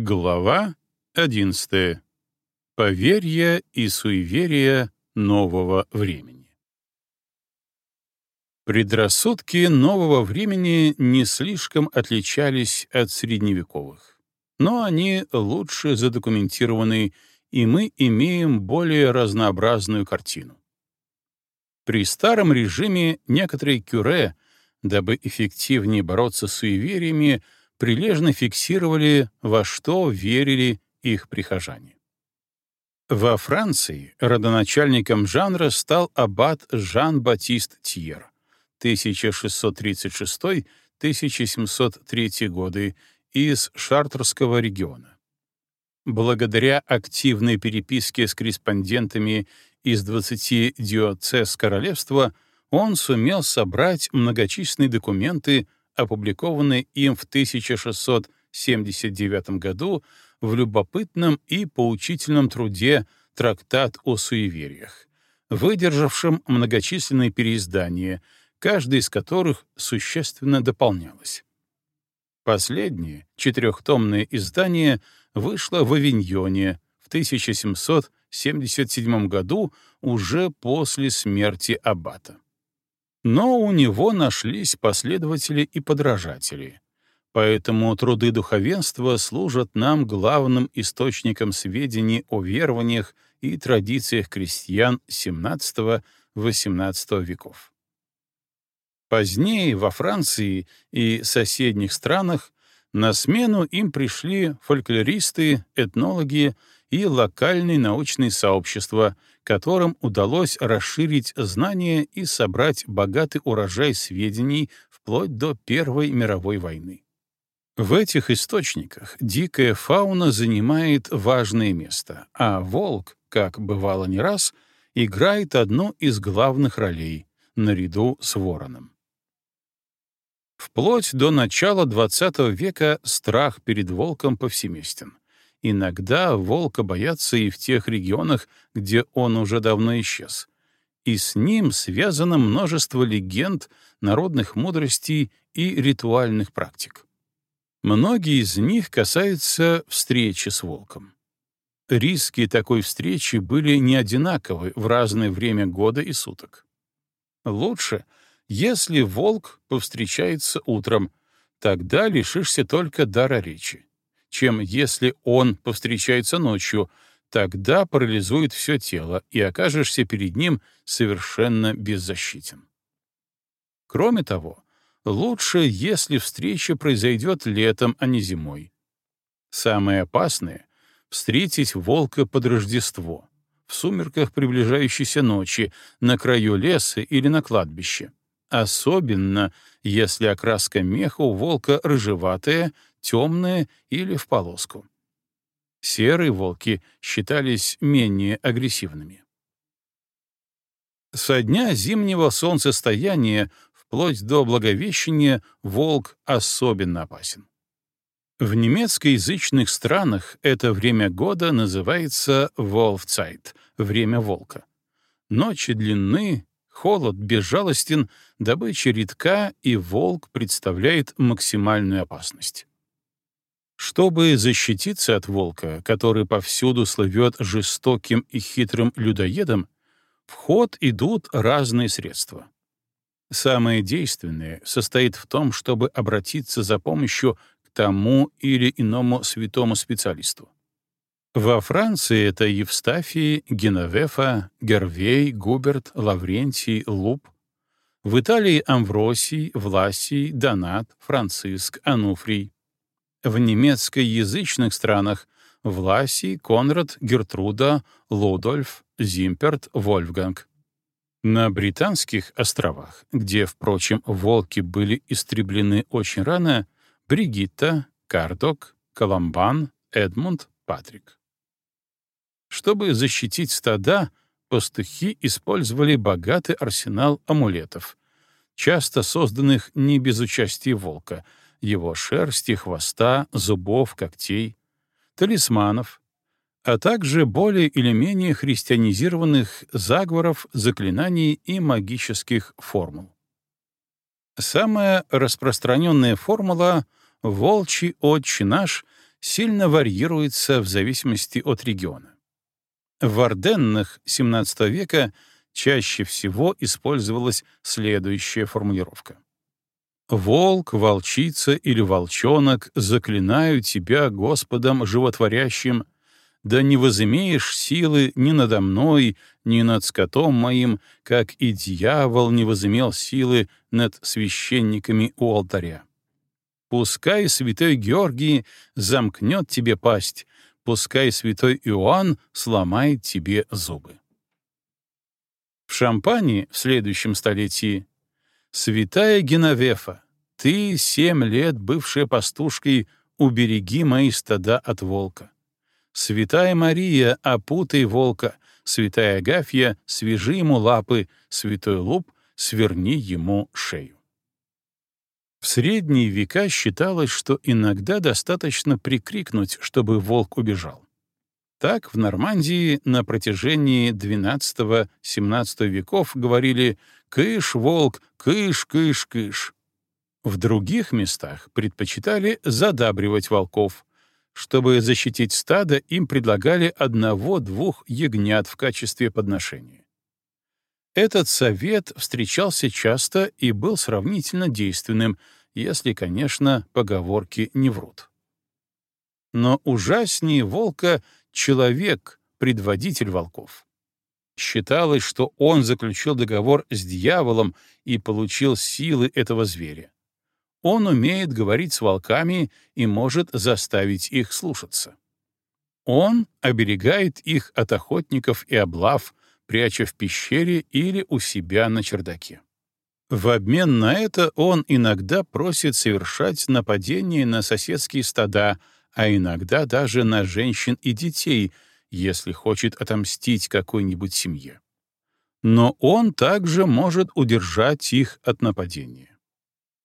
Глава 11. Поверье и суеверие нового времени. Предрассудки нового времени не слишком отличались от средневековых, но они лучше задокументированы, и мы имеем более разнообразную картину. При старом режиме некоторые кюре, дабы эффективнее бороться с суевериями, прилежно фиксировали, во что верили их прихожане. Во Франции родоначальником жанра стал аббат Жан-Батист Тьер 1636-1703 годы из Шартерского региона. Благодаря активной переписке с корреспондентами из 20 диоцез королевства он сумел собрать многочисленные документы опубликованный им в 1679 году в любопытном и поучительном труде «Трактат о суевериях», выдержавшем многочисленные переиздания, каждая из которых существенно дополнялось. Последнее, четырехтомное издание вышло в Авиньоне в 1777 году уже после смерти Аббата но у него нашлись последователи и подражатели. Поэтому труды духовенства служат нам главным источником сведений о верованиях и традициях крестьян XVII-XVIII веков. Позднее во Франции и соседних странах на смену им пришли фольклористы, этнологи и локальные научные сообщества, которым удалось расширить знания и собрать богатый урожай сведений вплоть до Первой мировой войны. В этих источниках дикая фауна занимает важное место, а волк, как бывало не раз, играет одну из главных ролей наряду с вороном. Вплоть до начала XX века страх перед волком повсеместен иногда волка боятся и в тех регионах, где он уже давно исчез. И с ним связано множество легенд, народных мудростей и ритуальных практик. Многие из них касаются встречи с волком. Риски такой встречи были не одинаковы в разное время года и суток. Лучше, если волк повстречается утром, тогда лишишься только дара речи чем если он повстречается ночью, тогда парализует все тело, и окажешься перед ним совершенно беззащитен. Кроме того, лучше, если встреча произойдет летом, а не зимой. Самое опасное — встретить волка под Рождество, в сумерках приближающейся ночи, на краю леса или на кладбище. Особенно, если окраска меха у волка рыжеватая — темное или в полоску. Серые волки считались менее агрессивными. Со дня зимнего солнцестояния вплоть до Благовещения волк особенно опасен. В немецкоязычных странах это время года называется «Волфцайт» — «время волка». Ночи длинны, холод безжалостен, добыча редка, и волк представляет максимальную опасность. Чтобы защититься от волка, который повсюду слывет жестоким и хитрым людоедом, в ход идут разные средства. Самое действенное состоит в том, чтобы обратиться за помощью к тому или иному святому специалисту. Во Франции это Евстафии, Геновефа, Гервей, Губерт, Лаврентий, Луб. В Италии — Амвросий, Власий, Донат, Франциск, Ануфрий. В немецкоязычных странах Власий, Конрад, Гертруда, Лудольф, Зимперт, Вольфганг. На Британских островах, где, впрочем, волки были истреблены очень рано, Бригитта, Кардок, Коломбан, Эдмунд, Патрик. Чтобы защитить стада, пастухи использовали богатый арсенал амулетов, часто его шерсти, хвоста, зубов, когтей, талисманов, а также более или менее христианизированных заговоров, заклинаний и магических формул. Самая распространенная формула «волчий отче наш» сильно варьируется в зависимости от региона. В Орденнах XVII века чаще всего использовалась следующая формулировка. Волк, волчица или волчонок, заклинаю тебя Господом животворящим, да не возымеешь силы ни надо мной, ни над скотом моим, как и дьявол не возымел силы над священниками у алтаря. Пускай святой Георгий замкнет тебе пасть, пускай святой Иоанн сломает тебе зубы. В Шампане в следующем столетии Святая Геновефа, ты семь лет бывшая пастушкой, убереги мои стада от волка. Святая Мария, опутай волка, святая Агафья, свяжи ему лапы, святой луп, сверни ему шею. В средние века считалось, что иногда достаточно прикрикнуть, чтобы волк убежал. Так в Нормандии на протяжении XII-XVII веков говорили кыш, волк, кыш, кыш, кыш. В других местах предпочитали задабривать волков. Чтобы защитить стадо, им предлагали одного-двух ягнят в качестве подношения. Этот совет встречался часто и был сравнительно действенным, если, конечно, поговорки не врут. Но ужаснее волка — человек, предводитель волков. Считалось, что он заключил договор с дьяволом и получил силы этого зверя. Он умеет говорить с волками и может заставить их слушаться. Он оберегает их от охотников и облав, пряча в пещере или у себя на чердаке. В обмен на это он иногда просит совершать нападения на соседские стада, а иногда даже на женщин и детей, если хочет отомстить какой-нибудь семье. Но он также может удержать их от нападения.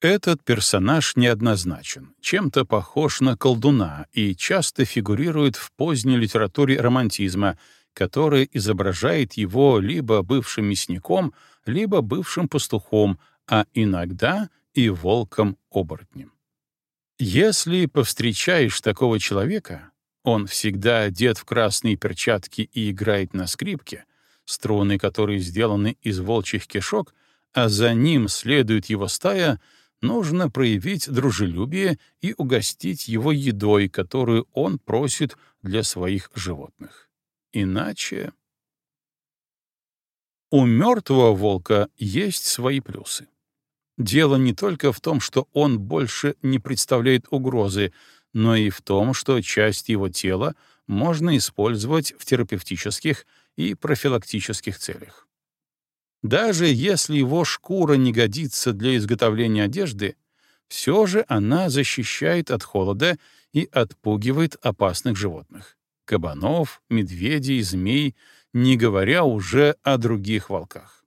Этот персонаж неоднозначен, чем-то похож на колдуна и часто фигурирует в поздней литературе романтизма, которая изображает его либо бывшим мясником, либо бывшим пастухом, а иногда и волком-оборотнем. Если повстречаешь такого человека, он всегда одет в красные перчатки и играет на скрипке, струны которой сделаны из волчьих кишок, а за ним следует его стая, нужно проявить дружелюбие и угостить его едой, которую он просит для своих животных. Иначе... У мертвого волка есть свои плюсы. Дело не только в том, что он больше не представляет угрозы, но и в том, что часть его тела можно использовать в терапевтических и профилактических целях. Даже если его шкура не годится для изготовления одежды, все же она защищает от холода и отпугивает опасных животных — кабанов, медведей, змей, не говоря уже о других волках.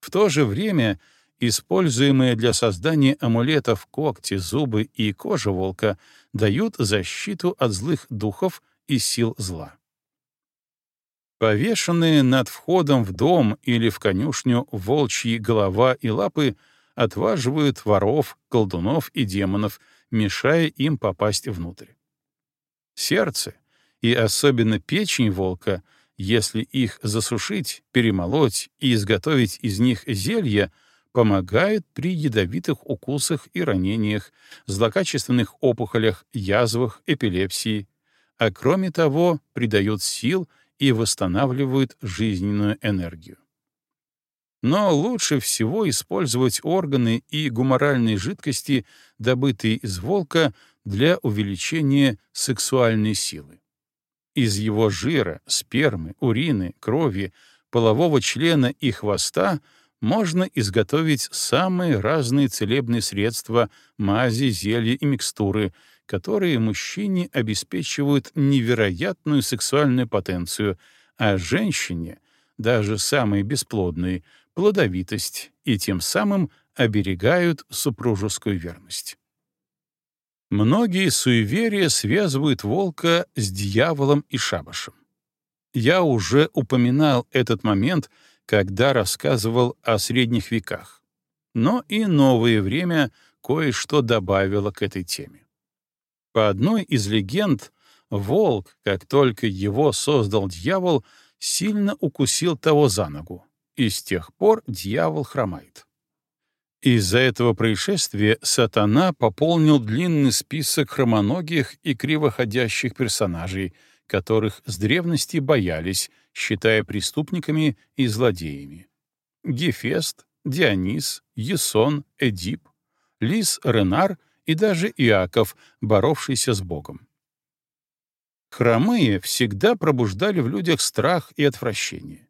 В то же время используемые для создания амулетов когти, зубы и кожа волка, дают защиту от злых духов и сил зла. Повешенные над входом в дом или в конюшню волчьи голова и лапы отваживают воров, колдунов и демонов, мешая им попасть внутрь. Сердце и особенно печень волка, если их засушить, перемолоть и изготовить из них зелья — зелье, помогает при ядовитых укусах и ранениях, злокачественных опухолях, язвах, эпилепсии, а кроме того придает сил и восстанавливает жизненную энергию. Но лучше всего использовать органы и гуморальные жидкости, добытые из волка, для увеличения сексуальной силы. Из его жира, спермы, урины, крови, полового члена и хвоста можно изготовить самые разные целебные средства, мази, зелья и микстуры, которые мужчине обеспечивают невероятную сексуальную потенцию, а женщине, даже самой бесплодной, плодовитость и тем самым оберегают супружескую верность. Многие суеверия связывают волка с дьяволом и шабашем. Я уже упоминал этот момент — когда рассказывал о средних веках. Но и новое время кое-что добавило к этой теме. По одной из легенд, волк, как только его создал дьявол, сильно укусил того за ногу, и с тех пор дьявол хромает. Из-за этого происшествия сатана пополнил длинный список хромоногих и кривоходящих персонажей, которых с древности боялись, считая преступниками и злодеями. Гефест, Дионис, Есон, Эдип, Лис Ренар и даже Иаков, боровшийся с Богом. Хромые всегда пробуждали в людях страх и отвращение.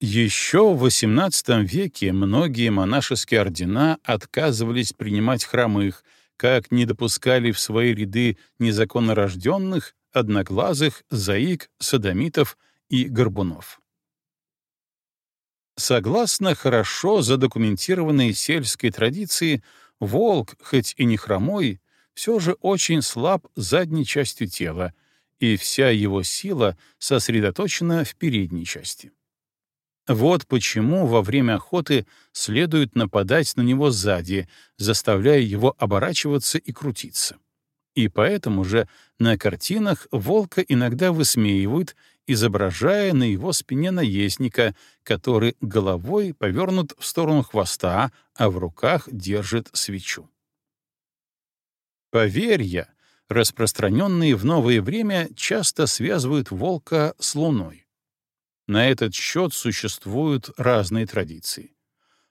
Еще в XVIII веке многие монашеские ордена отказывались принимать хромых, как не допускали в свои ряды незаконно рожденных, одноглазых, заик, садомитов, и Горбунов. Согласно хорошо задокументированной сельской традиции, волк, хоть и не хромой, все же очень слаб задней частью тела, и вся его сила сосредоточена в передней части. Вот почему во время охоты следует нападать на него сзади, заставляя его оборачиваться и крутиться и поэтому же на картинах волка иногда высмеивают, изображая на его спине наездника, который головой повернут в сторону хвоста, а в руках держит свечу. Поверья, распространенные в новое время, часто связывают волка с луной. На этот счет существуют разные традиции.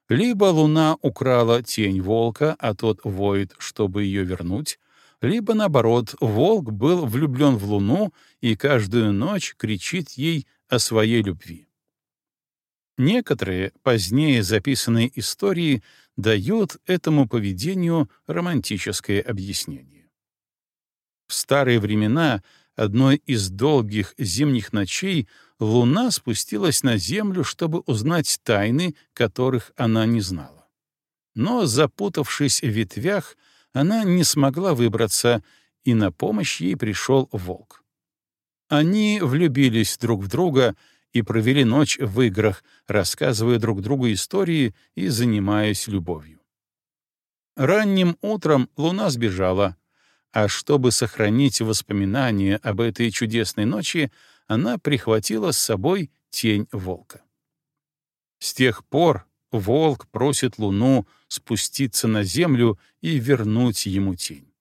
Либо луна украла тень волка, а тот воет, чтобы ее вернуть, либо, наоборот, волк был влюблен в луну и каждую ночь кричит ей о своей любви. Некоторые позднее записанные истории дают этому поведению романтическое объяснение. В старые времена одной из долгих зимних ночей луна спустилась на землю, чтобы узнать тайны, которых она не знала. Но, запутавшись в ветвях, она не смогла выбраться, и на помощь ей пришел волк. Они влюбились друг в друга и провели ночь в играх, рассказывая друг другу истории и занимаясь любовью. Ранним утром луна сбежала, а чтобы сохранить воспоминания об этой чудесной ночи, она прихватила с собой тень волка. С тех пор волк просит луну спуститься на землю и вернуть ему тень.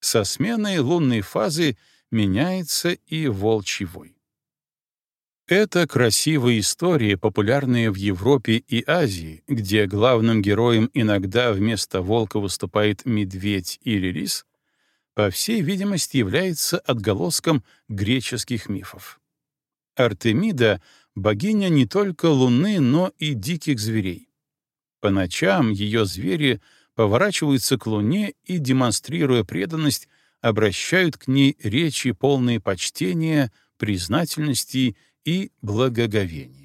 Со сменой лунной фазы меняется и волчий вой. Это красивые истории, популярные в Европе и Азии, где главным героем иногда вместо волка выступает медведь или лис, по всей видимости является отголоском греческих мифов. Артемида богиня не только Луны, но и диких зверей. По ночам ее звери поворачиваются к Луне и, демонстрируя преданность, обращают к ней речи полные почтения, признательности и благоговения.